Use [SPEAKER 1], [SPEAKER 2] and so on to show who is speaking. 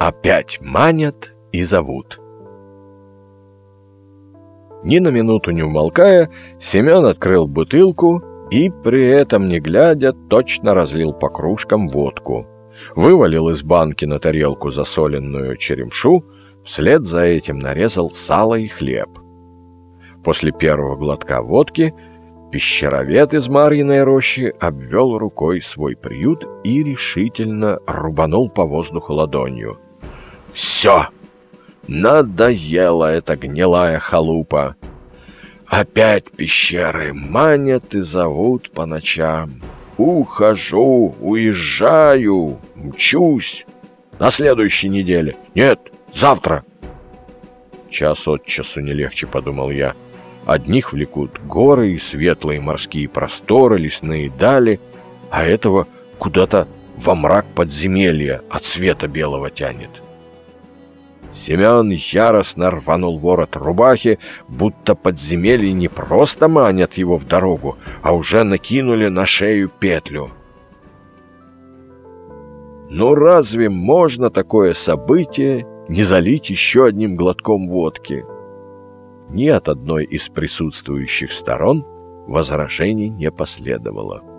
[SPEAKER 1] Опять манят и зовут. Ни на минуту не умолкая, Семен открыл бутылку и, при этом не глядя, точно разлил по кружкам водку. Вывалил из банки на тарелку засоленную черемшу, вслед за этим нарезал сало и хлеб. После первого глотка водки пещеровед из Марьиной рощи обвел рукой свой приют и решительно рубанул по воздуху ладонью. «Все!» Надоела эта гнилая халупа. Опять пещеры манят и зовут по ночам. Ухожу, уезжаю, мчусь. На следующей неделе. Нет, завтра. Час от часу не легче, подумал я. Одних влекут горы и светлые морские просторы, лесные дали, а этого куда-то во мрак подземелья от света белого тянет. Семен яростно рванул ворот рубахи, будто подземелье не просто манят его в дорогу, а уже накинули на шею петлю. Но разве можно такое событие не залить еще одним глотком водки? Ни от одной из присутствующих сторон возражений не последовало.